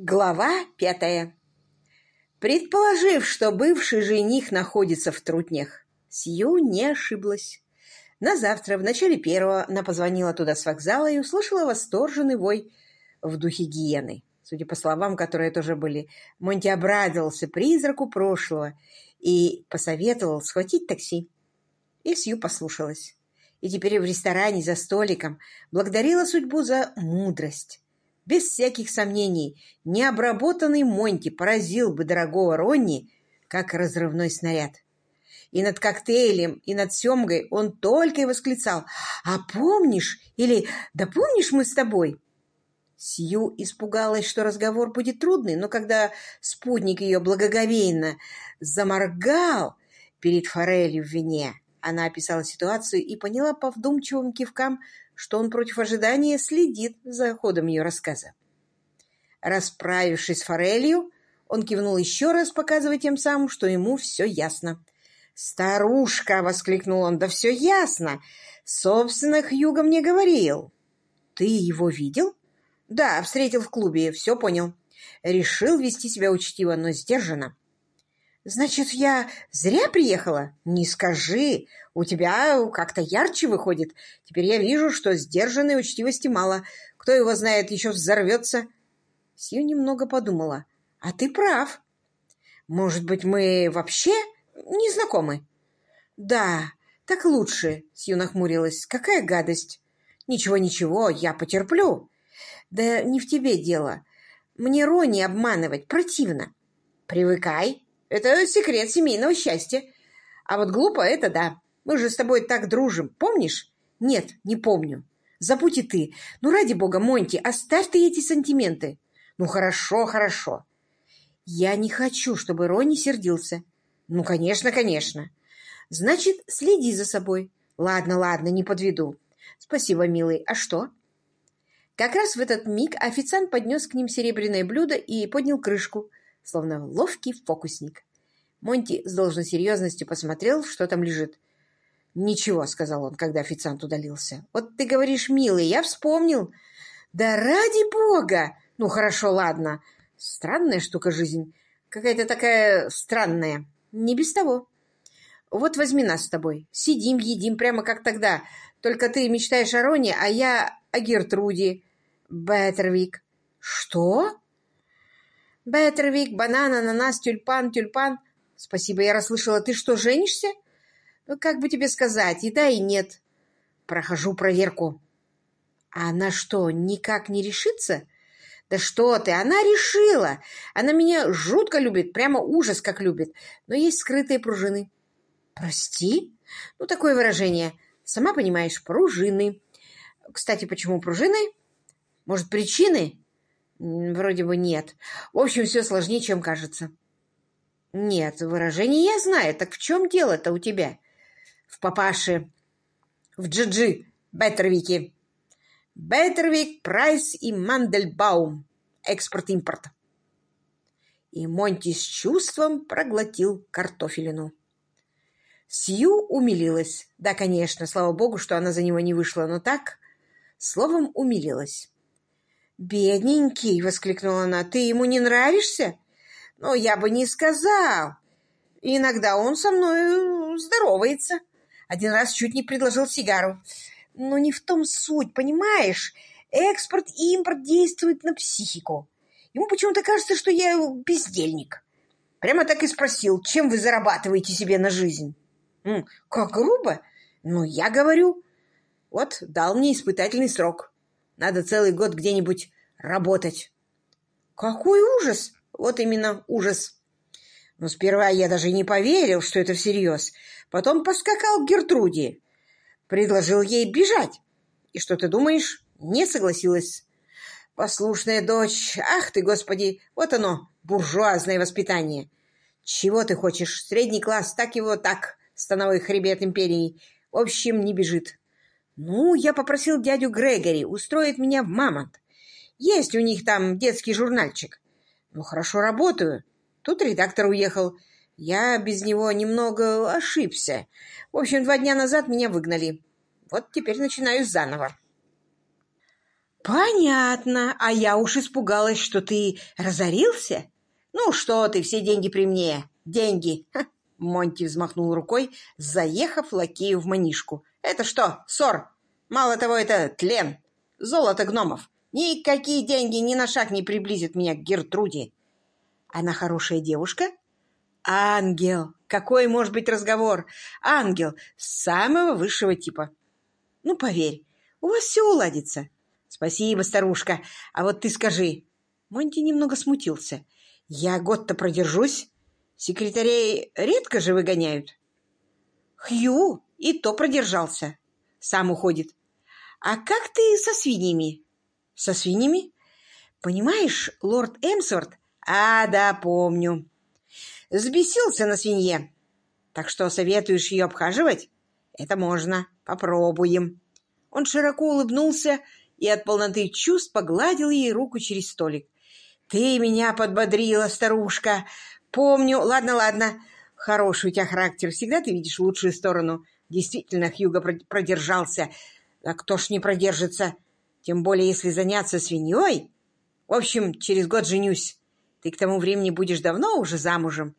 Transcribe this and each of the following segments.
Глава пятая. Предположив, что бывший жених находится в трутнях, Сью не ошиблась. На завтра, в начале первого, она позвонила туда с вокзала и услышала восторженный вой в духе гиены. Судя по словам, которые тоже были, Монти обрадовался призраку прошлого и посоветовал схватить такси. И Сью послушалась. И теперь в ресторане за столиком благодарила судьбу за мудрость без всяких сомнений, необработанный Монти поразил бы дорогого Ронни, как разрывной снаряд. И над коктейлем, и над семгой он только и восклицал «А помнишь?» или «Да помнишь мы с тобой?» Сью испугалась, что разговор будет трудный, но когда спутник ее благоговейно заморгал перед форелью в вине, она описала ситуацию и поняла по вдумчивым кивкам, что он против ожидания следит за ходом ее рассказа. Расправившись с форелью, он кивнул еще раз, показывая тем самым, что ему все ясно. «Старушка!» — воскликнул он. «Да все ясно! Собственно, Хьюго мне говорил». «Ты его видел?» «Да, встретил в клубе, все понял. Решил вести себя учтиво, но сдержанно. «Значит, я зря приехала? Не скажи. У тебя как-то ярче выходит. Теперь я вижу, что сдержанной учтивости мало. Кто его знает, еще взорвется». Сью немного подумала. «А ты прав. Может быть, мы вообще не знакомы?» «Да, так лучше», — Сью нахмурилась. «Какая гадость!» «Ничего-ничего, я потерплю». «Да не в тебе дело. Мне Рони обманывать противно». «Привыкай», это секрет семейного счастья. А вот глупо это да. Мы же с тобой так дружим. Помнишь? Нет, не помню. Забудь и ты. Ну, ради бога, Монти, оставь ты эти сантименты. Ну, хорошо, хорошо. Я не хочу, чтобы Ронни сердился. Ну, конечно, конечно. Значит, следи за собой. Ладно, ладно, не подведу. Спасибо, милый. А что? Как раз в этот миг официант поднес к ним серебряное блюдо и поднял крышку, словно ловкий фокусник. Монти с должной серьезностью посмотрел, что там лежит. «Ничего», — сказал он, когда официант удалился. «Вот ты говоришь, милый, я вспомнил». «Да ради бога!» «Ну, хорошо, ладно. Странная штука жизнь. Какая-то такая странная. Не без того. Вот возьми нас с тобой. Сидим, едим, прямо как тогда. Только ты мечтаешь о Роне, а я о Гертруде. Беттервик». «Что?» Беттервик, банан, ананас, тюльпан, тюльпан. Спасибо, я расслышала. Ты что, женишься? Ну, как бы тебе сказать, и да, и нет. Прохожу проверку. А она что, никак не решится? Да что ты, она решила. Она меня жутко любит, прямо ужас как любит. Но есть скрытые пружины. Прости? Ну, такое выражение. Сама понимаешь, пружины. Кстати, почему пружины? Может, причины? Вроде бы нет. В общем, все сложнее, чем кажется. Нет, выражение я знаю. Так в чем дело-то у тебя? В папаше. В Джиджи. Беттервике. Беттервик, Прайс и Мандельбаум. Экспорт-импорт. И Монти с чувством проглотил картофелину. Сью умилилась. Да, конечно, слава богу, что она за него не вышла, но так, словом, умилилась. «Бедненький!» — воскликнула она. «Ты ему не нравишься?» «Ну, я бы не сказал. Иногда он со мной здоровается. Один раз чуть не предложил сигару. Но не в том суть, понимаешь? Экспорт и импорт действуют на психику. Ему почему-то кажется, что я бездельник. Прямо так и спросил, чем вы зарабатываете себе на жизнь?» «Как грубо!» «Ну, я говорю...» «Вот, дал мне испытательный срок». Надо целый год где-нибудь работать. Какой ужас! Вот именно ужас. Но сперва я даже не поверил, что это всерьез. Потом поскакал к Гертруде. Предложил ей бежать. И что ты думаешь? Не согласилась. Послушная дочь. Ах ты, господи, вот оно, буржуазное воспитание. Чего ты хочешь? Средний класс, так его так, становой хребет империи. В общем, не бежит. Ну, я попросил дядю Грегори устроить меня в Мамонт. Есть у них там детский журнальчик. Ну, хорошо работаю. Тут редактор уехал. Я без него немного ошибся. В общем, два дня назад меня выгнали. Вот теперь начинаю заново. «Понятно. А я уж испугалась, что ты разорился. Ну что ты, все деньги при мне. Деньги!» Монти взмахнул рукой, заехав лакею в манишку. «Это что, ссор? Мало того, это тлен. Золото гномов. Никакие деньги ни на шаг не приблизят меня к Гертруде. Она хорошая девушка? Ангел. Какой может быть разговор? Ангел самого высшего типа. Ну, поверь, у вас все уладится. Спасибо, старушка. А вот ты скажи. Монти немного смутился. Я год-то продержусь. Секретарей редко же выгоняют. Хью и то продержался. Сам уходит. А как ты со свиньями? Со свиньями? Понимаешь, лорд Эмсворт... А, да, помню. Сбесился на свинье. Так что советуешь ее обхаживать? Это можно. Попробуем. Он широко улыбнулся и от полноты чувств погладил ей руку через столик. «Ты меня подбодрила, старушка. Помню. Ладно, ладно. Хороший у тебя характер. Всегда ты видишь лучшую сторону. Действительно, Хьюго продержался. А кто ж не продержится? Тем более, если заняться свиньей. В общем, через год женюсь. Ты к тому времени будешь давно уже замужем.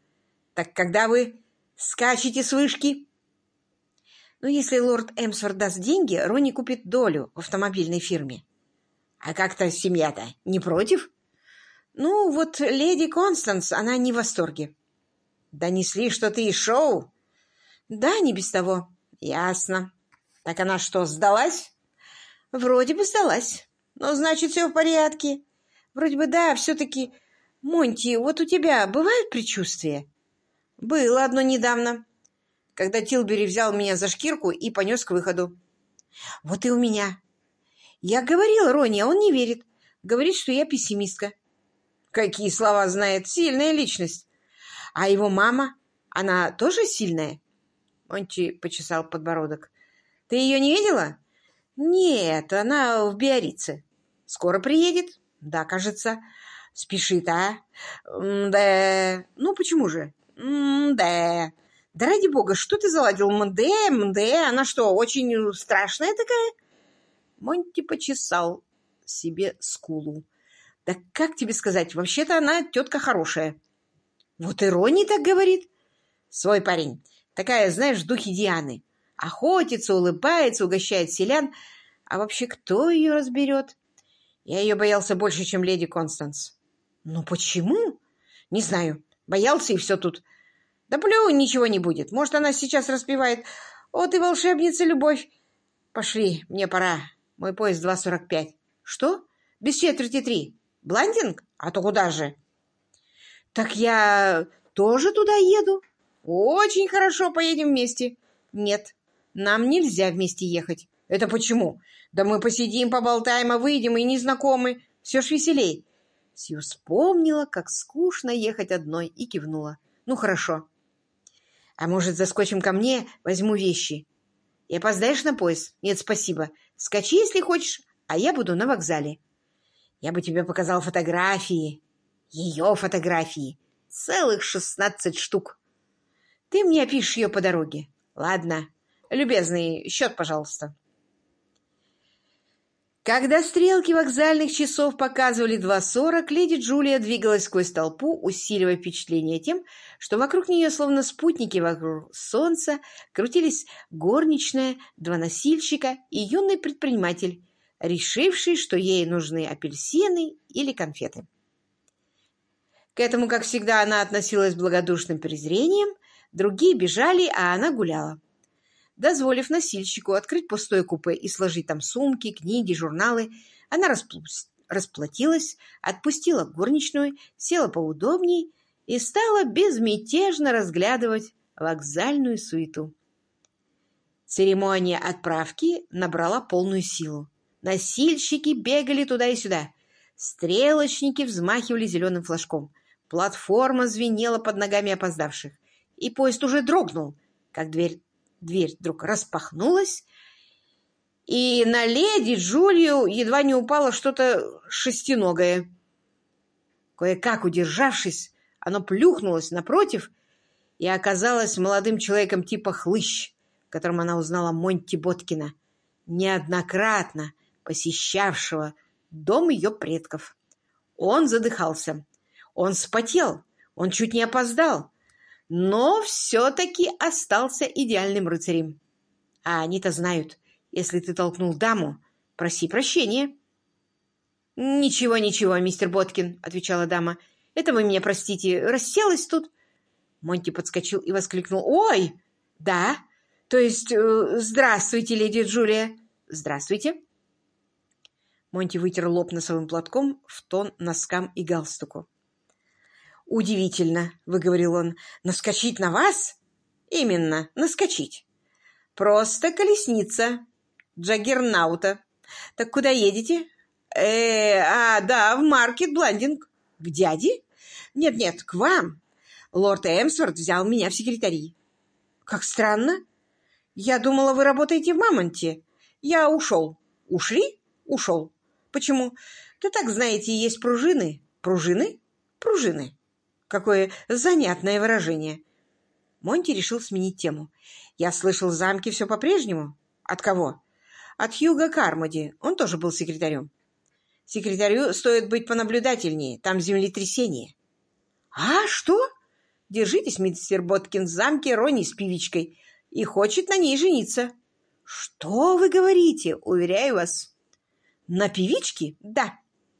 Так когда вы скачете с вышки?» Ну, если лорд Эмсворт даст деньги, Ронни купит долю в автомобильной фирме. А как-то семья-то не против? Ну, вот леди Констанс, она не в восторге. Донесли, что ты из шоу? Да, не без того. Ясно. Так она что, сдалась? Вроде бы сдалась. Ну, значит, все в порядке. Вроде бы да, все-таки... Монти, вот у тебя бывают предчувствия? Было одно недавно когда Тилбери взял меня за шкирку и понес к выходу. Вот и у меня. Я говорила Рони, а он не верит. Говорит, что я пессимистка. Какие слова знает? Сильная личность. А его мама, она тоже сильная? Монти почесал подбородок. Ты ее не видела? Нет, она в Биорице. Скоро приедет? Да, кажется. Спешит, а? Да. Ну, почему же? Да. Да ради бога, что ты заладил? МД, МД, она что, очень страшная такая? Монти почесал себе скулу. Да как тебе сказать, вообще-то она тетка хорошая. Вот ирония так говорит. Свой парень. Такая, знаешь, в духе Дианы. Охотится, улыбается, угощает селян. А вообще кто ее разберет? Я ее боялся больше, чем леди Констанс. Ну почему? Не знаю. Боялся и все тут. Да плюнь, ничего не будет. Может, она сейчас распевает «О, ты волшебница, любовь!» Пошли, мне пора. Мой поезд 2.45. Что? Без четверти три. Бландинг? А то куда же? Так я тоже туда еду. Очень хорошо, поедем вместе. Нет, нам нельзя вместе ехать. Это почему? Да мы посидим, поболтаем, а выйдем и незнакомы. Все ж веселей. Сью вспомнила, как скучно ехать одной, и кивнула. Ну, хорошо. А может, заскочим ко мне, возьму вещи. И опоздаешь на поезд? Нет, спасибо. Скачи, если хочешь, а я буду на вокзале. Я бы тебе показал фотографии. Ее фотографии. Целых шестнадцать штук. Ты мне опишешь ее по дороге. Ладно. Любезный, счет, пожалуйста. Когда стрелки вокзальных часов показывали 2.40, леди Джулия двигалась сквозь толпу, усиливая впечатление тем, что вокруг нее, словно спутники вокруг солнца, крутились горничная, два носильщика и юный предприниматель, решивший, что ей нужны апельсины или конфеты. К этому, как всегда, она относилась с благодушным презрением, другие бежали, а она гуляла дозволив носильщику открыть пустое купе и сложить там сумки, книги, журналы, она расплатилась, отпустила горничную, села поудобней и стала безмятежно разглядывать вокзальную суету. Церемония отправки набрала полную силу. Носильщики бегали туда и сюда. Стрелочники взмахивали зеленым флажком. Платформа звенела под ногами опоздавших. И поезд уже дрогнул, как дверь Дверь вдруг распахнулась, и на леди Джулию едва не упало что-то шестиногое. Кое-как удержавшись, оно плюхнулось напротив и оказалось молодым человеком типа хлыщ, которым она узнала Монти Боткина, неоднократно посещавшего дом ее предков. Он задыхался. Он вспотел. Он чуть не опоздал. Но все-таки остался идеальным рыцарем. А они-то знают, если ты толкнул даму, проси прощения. «Ничего, ничего, мистер Боткин», — отвечала дама. «Это вы меня простите. Расселась тут?» Монти подскочил и воскликнул. «Ой! Да? То есть, э, здравствуйте, леди Джулия!» «Здравствуйте!» Монти вытер лоб носовым платком в тон носкам и галстуку. «Удивительно», — выговорил он, — «наскочить на вас?» «Именно, наскочить. Просто колесница. Джаггернаута. Так куда едете?» э а, да, в маркет Бландинг. К дяде? Нет-нет, к вам. Лорд Эмсворт взял меня в секретари. Как странно. Я думала, вы работаете в Мамонте. Я ушел. Ушли? Ушел. Почему? Да так, знаете, есть пружины. Пружины? Пружины. Какое занятное выражение. Монти решил сменить тему. Я слышал, в замке все по-прежнему. От кого? От Хьюга Кармоди. Он тоже был секретарем. Секретарю стоит быть понаблюдательнее. Там землетрясение. А, что? Держитесь, мистер Боткин, в замке Рони с певичкой. И хочет на ней жениться. Что вы говорите? Уверяю вас. На певичке? Да.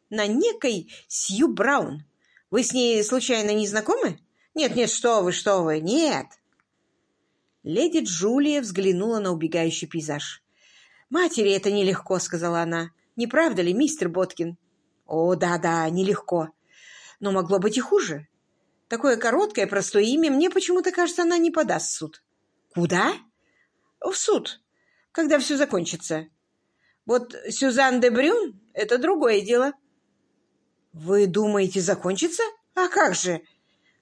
На некой Сью Браун. Вы с ней случайно не знакомы? Нет, нет, что вы, что вы, нет. Леди Джулия взглянула на убегающий пейзаж. «Матери это нелегко», — сказала она. Не правда ли, мистер Боткин? О, да-да, нелегко. Но могло быть и хуже. Такое короткое, простое имя, мне почему-то кажется, она не подаст в суд. Куда? В суд, когда все закончится. Вот Сюзан де Брюн — это другое дело. Вы думаете, закончится? А как же?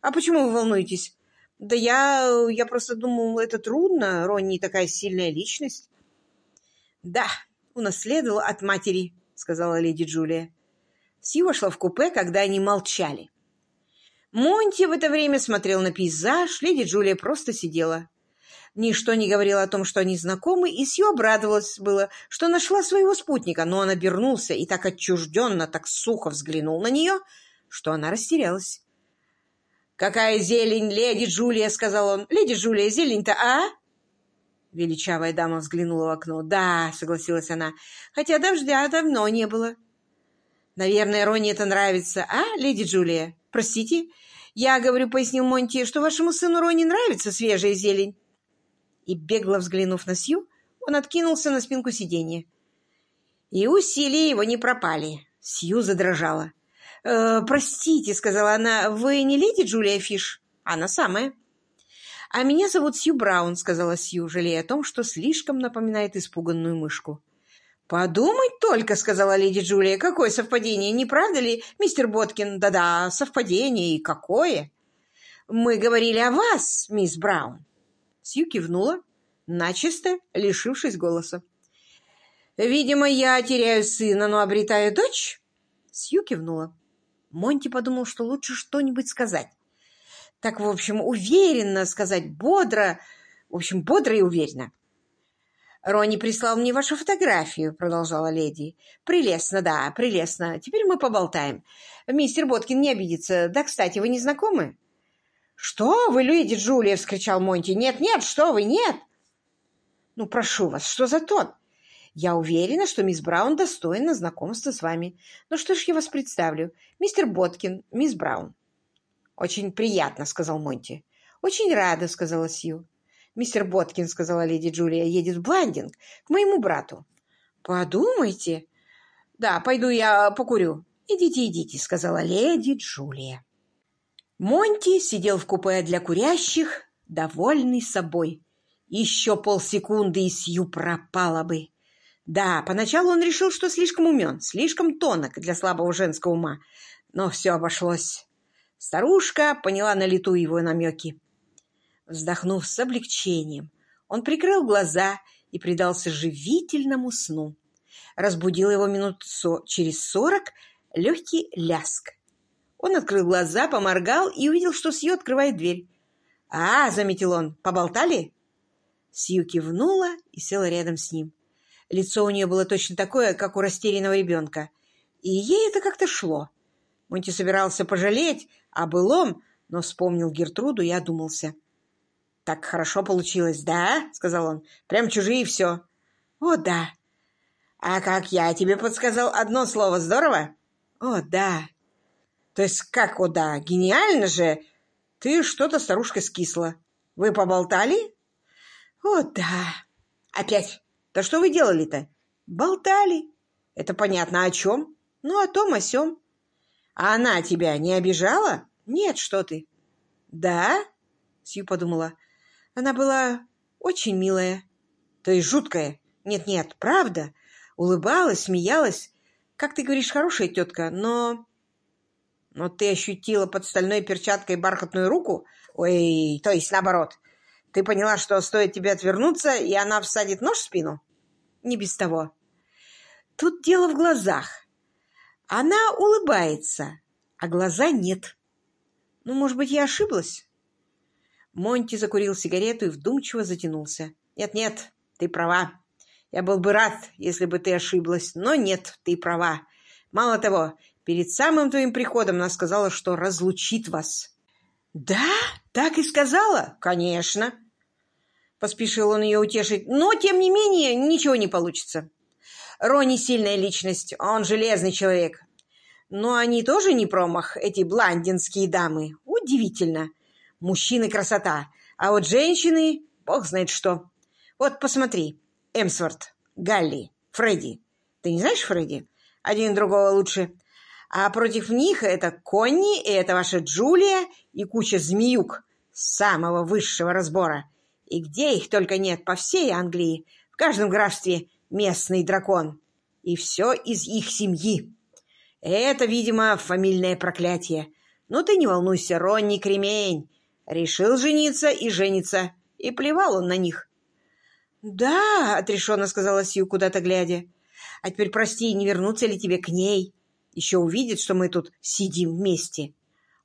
А почему вы волнуетесь? Да я... я просто думал, это трудно. Ронни такая сильная личность. Да, унаследовал от матери», — сказала леди Джулия. Сью вошла в купе, когда они молчали. Монти в это время смотрел на пейзаж, леди Джулия просто сидела. Ничто не говорило о том, что они знакомы, и Сью обрадовалась было, что нашла своего спутника, но он обернулся и так отчужденно, так сухо взглянул на нее, что она растерялась. «Какая зелень, леди Джулия!» — сказал он. «Леди Джулия, зелень-то, а?» Величавая дама взглянула в окно. «Да», — согласилась она, — «хотя дождя давно не было». «Наверное, Ронни это нравится, а, леди Джулия? Простите?» «Я говорю, — пояснил Монти, — что вашему сыну Ронни нравится свежая зелень». И, бегло взглянув на Сью, он откинулся на спинку сиденья. И усилия его не пропали. Сью задрожала. «Э, «Простите», — сказала она, — «вы не леди Джулия Фиш?» «Она самая». «А меня зовут Сью Браун», — сказала Сью, жалея о том, что слишком напоминает испуганную мышку. «Подумать только», — сказала леди Джулия, — «какое совпадение, не правда ли, мистер Боткин? Да-да, совпадение, и какое!» «Мы говорили о вас, мисс Браун». Сью кивнула, начисто лишившись голоса. «Видимо, я теряю сына, но обретаю дочь?» Сью кивнула. Монти подумал, что лучше что-нибудь сказать так, в общем, уверенно сказать, бодро, в общем, бодро и уверенно. «Ронни прислал мне вашу фотографию», — продолжала леди. «Прелестно, да, прелестно. Теперь мы поболтаем. Мистер Боткин не обидится. Да, кстати, вы не знакомы?» «Что вы, леди Джулия?» — вскричал Монти. «Нет, нет, что вы, нет!» «Ну, прошу вас, что за тон? Я уверена, что мисс Браун достойна знакомства с вами. Ну что ж, я вас представлю. Мистер Боткин, мисс Браун». «Очень приятно», — сказал Монти. «Очень рада», — сказала Сью. «Мистер Боткин», — сказала леди Джулия, — «едет в Бландинг к моему брату». «Подумайте». «Да, пойду я покурю». «Идите, идите», — сказала леди Джулия. Монти сидел в купе для курящих, довольный собой. Еще полсекунды и Сью пропала бы. Да, поначалу он решил, что слишком умен, слишком тонок для слабого женского ума, но все обошлось. Старушка поняла на лету его намеки. Вздохнув с облегчением, он прикрыл глаза и предался живительному сну. Разбудил его минут со через сорок легкий ляск. Он открыл глаза, поморгал и увидел, что Сью открывает дверь. «А, — заметил он, — поболтали?» Сью кивнула и села рядом с ним. Лицо у нее было точно такое, как у растерянного ребенка. И ей это как-то шло. Монти собирался пожалеть о былом, но вспомнил Гертруду и одумался. «Так хорошо получилось, да?» — сказал он. «Прям чужие и все». «О, да». «А как я тебе подсказал одно слово, здорово?» «О, да». «То есть как, о, да? Гениально же! Ты что-то, старушка, скисла. Вы поболтали?» «О, да». «Опять? Да что вы делали-то?» «Болтали». «Это понятно. О чем?» «Ну, о том, о сём». «А она тебя не обижала?» «Нет, что ты». «Да?» — Сью подумала. «Она была очень милая». «То есть жуткая?» «Нет-нет, правда. Улыбалась, смеялась. Как ты говоришь, хорошая тетка, но...» «Но ты ощутила под стальной перчаткой бархатную руку? Ой, то есть наоборот. Ты поняла, что стоит тебе отвернуться, и она всадит нож в спину?» «Не без того. Тут дело в глазах. Она улыбается, а глаза нет. Ну, может быть, я ошиблась? Монти закурил сигарету и вдумчиво затянулся. Нет-нет, ты права. Я был бы рад, если бы ты ошиблась, но нет, ты права. Мало того, перед самым твоим приходом она сказала, что разлучит вас. Да, так и сказала? Конечно. Поспешил он ее утешить. Но, тем не менее, ничего не получится. Рони сильная личность, он железный человек. Но они тоже не промах, эти бландинские дамы. Удивительно. Мужчины красота, а вот женщины, бог знает что. Вот посмотри, Эмсворт, Галли, Фредди. Ты не знаешь Фредди? Один другого лучше. А против них это Конни, и это ваша Джулия, и куча змеюк самого высшего разбора. И где их только нет по всей Англии, в каждом графстве местный дракон. И все из их семьи. Это, видимо, фамильное проклятие. Но ты не волнуйся, Ронни Кремень. Решил жениться и жениться. И плевал он на них. «Да», — отрешенно сказала Сью, куда-то глядя. «А теперь прости, не вернуться ли тебе к ней? Еще увидит, что мы тут сидим вместе».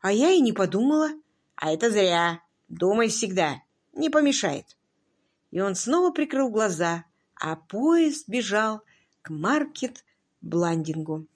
А я и не подумала. А это зря. Думай всегда. Не помешает. И он снова прикрыл глаза, а поезд бежал к маркет-бландингу.